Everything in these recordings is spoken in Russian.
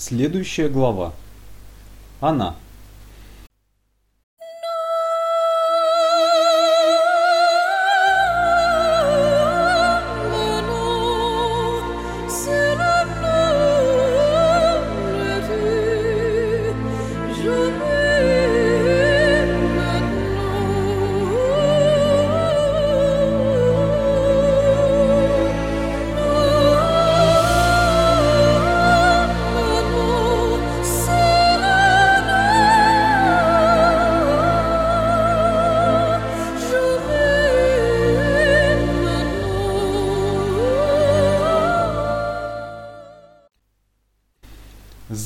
Следующая глава. Она.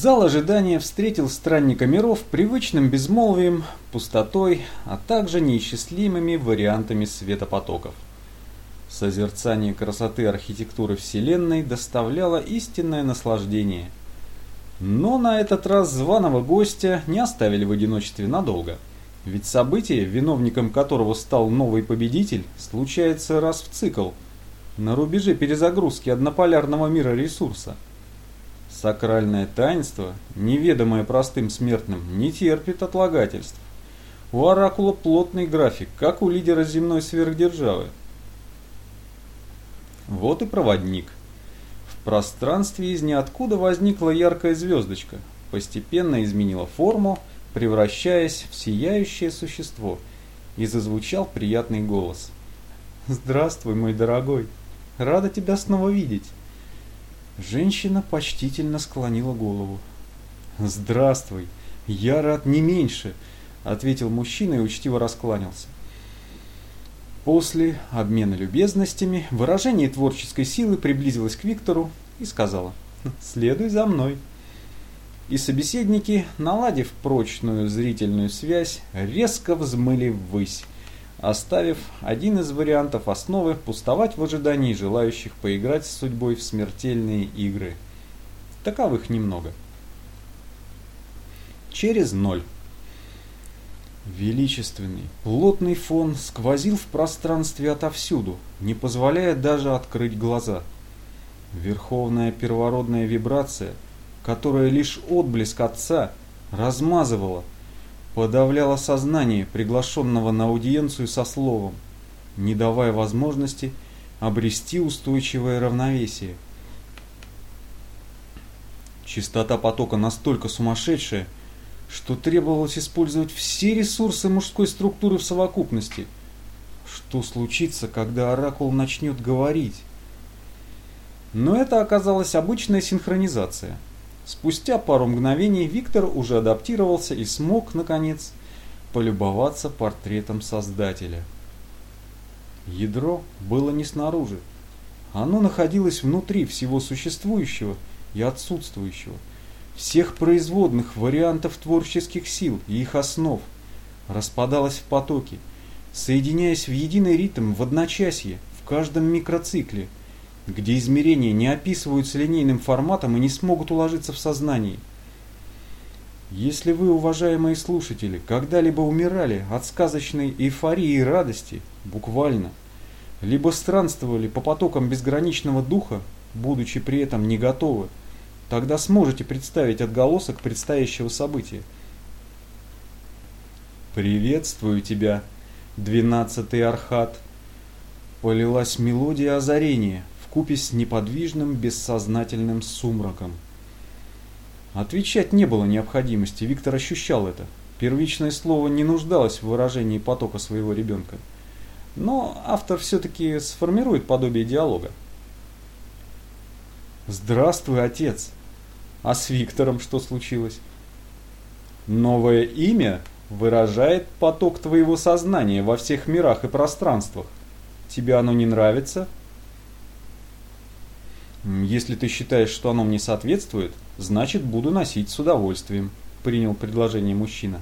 Зал ожидания встретил странника миров привычным безмолвием, пустотой, а также неисчислимыми вариантами светопотоков. Созерцание красоты архитектуры Вселенной доставляло истинное наслаждение. Но на этот раз званого гостя не оставили в одиночестве надолго. Ведь событие, виновником которого стал новый победитель, случается раз в цикл, на рубеже перезагрузки однополярного мира ресурса – Сакральное таинство, неведомое простым смертным, не терпит отлагательств. У Оракула плотный график, как у лидера земной сверхдержавы. Вот и проводник. В пространстве из ниоткуда возникла яркая звездочка, постепенно изменила форму, превращаясь в сияющее существо, и зазвучал приятный голос. «Здравствуй, мой дорогой! Рада тебя снова видеть!» Женщина почтительно склонила голову. «Здравствуй, я рад не меньше», — ответил мужчина и учтиво раскланялся. После обмена любезностями выражение творческой силы приблизилось к Виктору и сказала «Следуй за мной». И собеседники, наладив прочную зрительную связь, резко взмыли ввысь, оставив один из вариантов основы пустовать в ожидании желающих поиграть с судьбой в смертельные игры. Таковых немного. Через ноль. Величественный, плотный фон сквозил в пространстве отовсюду, не позволяя даже открыть глаза. Верховная первородная вибрация, которая лишь отблеск отца размазывала, подавляло сознание приглашенного на аудиенцию со словом, не давая возможности обрести устойчивое равновесие. Частота потока настолько сумасшедшая, что требовалось использовать все ресурсы мужской структуры в совокупности. Что случится, когда оракул начнет говорить? Но это оказалась обычная синхронизация – Спустя пару мгновений Виктор уже адаптировался и смог, наконец, полюбоваться портретом Создателя. Ядро было не снаружи. Оно находилось внутри всего существующего и отсутствующего, всех производных вариантов творческих сил и их основ, распадалось в потоки, соединяясь в единый ритм в одночасье, в каждом микроцикле – где измерения не описываются линейным форматом и не смогут уложиться в сознании. Если вы, уважаемые слушатели, когда-либо умирали от сказочной эйфории и радости, буквально, либо странствовали по потокам безграничного духа, будучи при этом не готовы, тогда сможете представить отголосок предстоящего события. «Приветствую тебя, двенадцатый Архат!» Полилась мелодия озарения – вкупе с неподвижным бессознательным сумраком. Отвечать не было необходимости, Виктор ощущал это. Первичное слово не нуждалось в выражении потока своего ребенка. Но автор все-таки сформирует подобие диалога. «Здравствуй, отец!» А с Виктором что случилось? Новое имя выражает поток твоего сознания во всех мирах и пространствах. Тебе оно не нравится? Если ты считаешь, что оно мне соответствует, значит буду носить с удовольствием, принял предложение мужчина.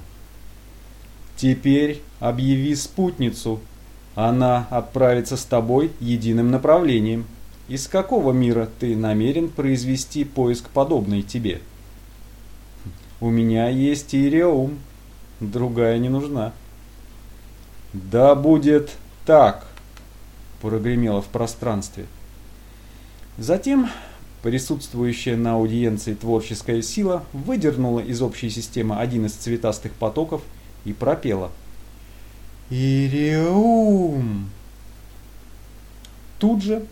Теперь объяви спутницу. Она отправится с тобой единым направлением. Из какого мира ты намерен произвести поиск подобный тебе? У меня есть Иреум, другая не нужна. Да будет так, прогремело в пространстве. Затем Присутствующая на аудиенции творческая сила выдернула из общей системы один из цветастых потоков и пропела. «Ириум!» Тут же,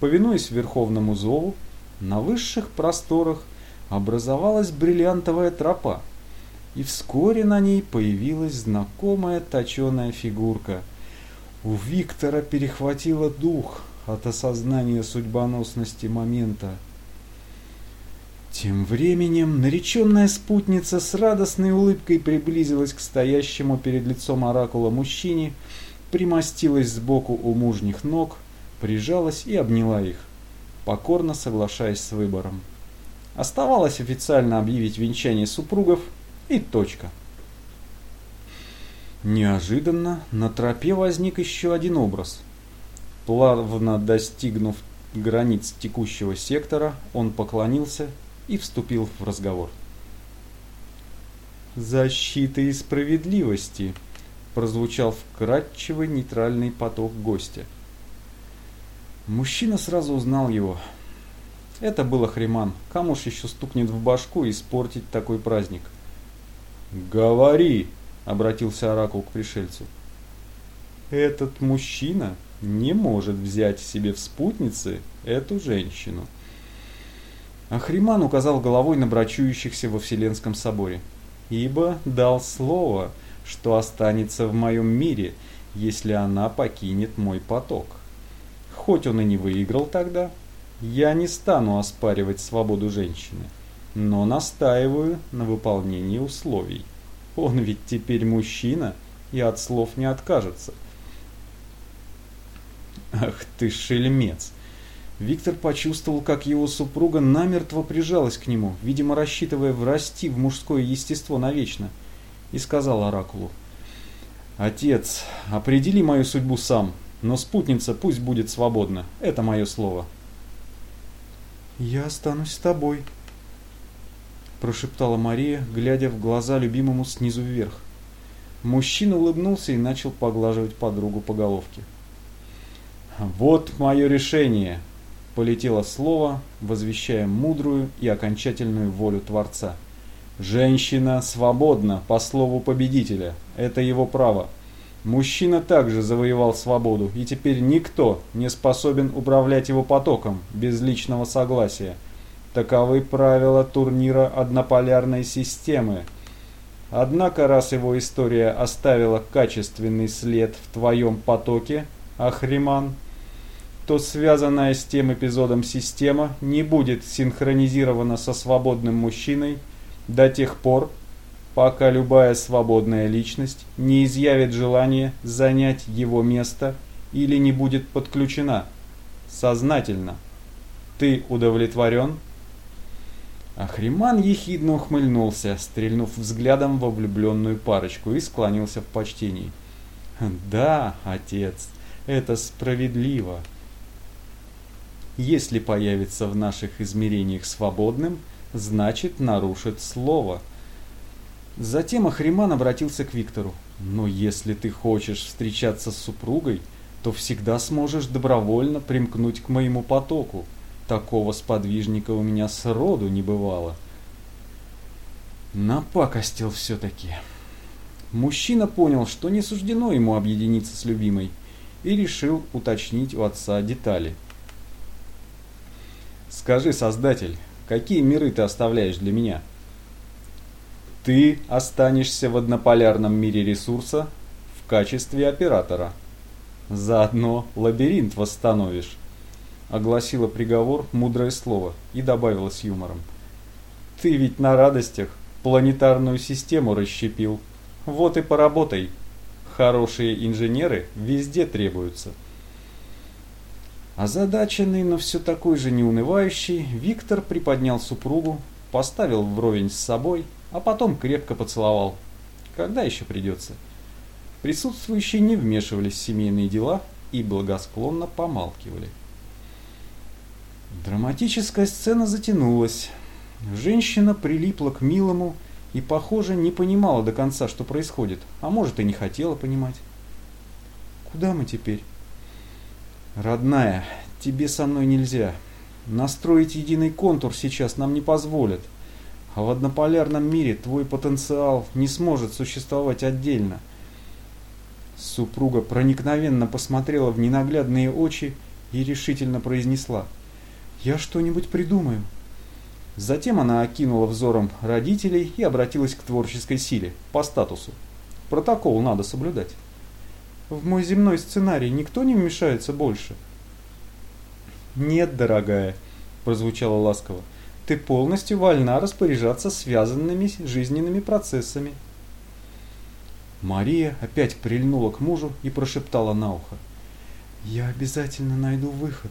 повинуясь верховному зову, на высших просторах образовалась бриллиантовая тропа, и вскоре на ней появилась знакомая точеная фигурка. У Виктора перехватило дух от осознания судьбоносности момента. Тем временем нареченная спутница с радостной улыбкой приблизилась к стоящему перед лицом оракула мужчине, примостилась сбоку у мужних ног, прижалась и обняла их, покорно соглашаясь с выбором. Оставалось официально объявить венчание супругов и точка. Неожиданно на тропе возник еще один образ. Плавно достигнув границ текущего сектора, он поклонился и вступил в разговор. «Защита и справедливости!» прозвучал вкрадчивый нейтральный поток гостя. Мужчина сразу узнал его. Это был Ахриман. Кому ж еще стукнет в башку и испортить такой праздник? «Говори!» — обратился Оракул к пришельцу. «Этот мужчина не может взять себе в спутницы эту женщину». Ахриман указал головой на брачующихся во Вселенском соборе. «Ибо дал слово, что останется в моем мире, если она покинет мой поток. Хоть он и не выиграл тогда, я не стану оспаривать свободу женщины, но настаиваю на выполнении условий. Он ведь теперь мужчина и от слов не откажется». «Ах ты шельмец!» Виктор почувствовал, как его супруга намертво прижалась к нему, видимо, рассчитывая врасти в мужское естество навечно, и сказал Оракулу. «Отец, определи мою судьбу сам, но спутница пусть будет свободна, это мое слово». «Я останусь с тобой», – прошептала Мария, глядя в глаза любимому снизу вверх. Мужчина улыбнулся и начал поглаживать подругу по головке. «Вот мое решение!» полетело слово, возвещая мудрую и окончательную волю Творца. Женщина свободна по слову победителя. Это его право. Мужчина также завоевал свободу, и теперь никто не способен управлять его потоком без личного согласия. Таковы правила турнира однополярной системы. Однако, раз его история оставила качественный след в твоем потоке, Ахриман, то связанная с тем эпизодом система не будет синхронизирована со свободным мужчиной до тех пор, пока любая свободная личность не изъявит желание занять его место или не будет подключена сознательно. Ты удовлетворен? Ахриман ехидно ухмыльнулся, стрельнув взглядом во влюбленную парочку и склонился в почтении. «Да, отец, это справедливо. Если появится в наших измерениях свободным, значит нарушит слово. Затем Ахриман обратился к Виктору. Но если ты хочешь встречаться с супругой, то всегда сможешь добровольно примкнуть к моему потоку. Такого сподвижника у меня сроду не бывало. Напакостил все-таки. Мужчина понял, что не суждено ему объединиться с любимой, и решил уточнить у отца детали – Скажи, Создатель, какие миры ты оставляешь для меня? Ты останешься в однополярном мире ресурса в качестве оператора. Заодно лабиринт восстановишь. Огласила приговор мудрое слово и добавила с юмором. Ты ведь на радостях планетарную систему расщепил. Вот и поработай. Хорошие инженеры везде требуются. Озадаченный, но все такой же неунывающий, Виктор приподнял супругу, поставил вровень с собой, а потом крепко поцеловал. Когда еще придется? Присутствующие не вмешивались в семейные дела и благосклонно помалкивали. Драматическая сцена затянулась. Женщина прилипла к милому и, похоже, не понимала до конца, что происходит, а может и не хотела понимать. «Куда мы теперь?» «Родная, тебе со мной нельзя. Настроить единый контур сейчас нам не позволят. А в однополярном мире твой потенциал не сможет существовать отдельно. Супруга проникновенно посмотрела в ненаглядные очи и решительно произнесла. «Я что-нибудь придумаю». Затем она окинула взором родителей и обратилась к творческой силе, по статусу. Протокол надо соблюдать. В мой земной сценарий никто не вмешается больше? Нет, дорогая, прозвучало ласково. Ты полностью вольна распоряжаться связанными жизненными процессами. Мария опять прильнула к мужу и прошептала на ухо. «Я обязательно найду выход».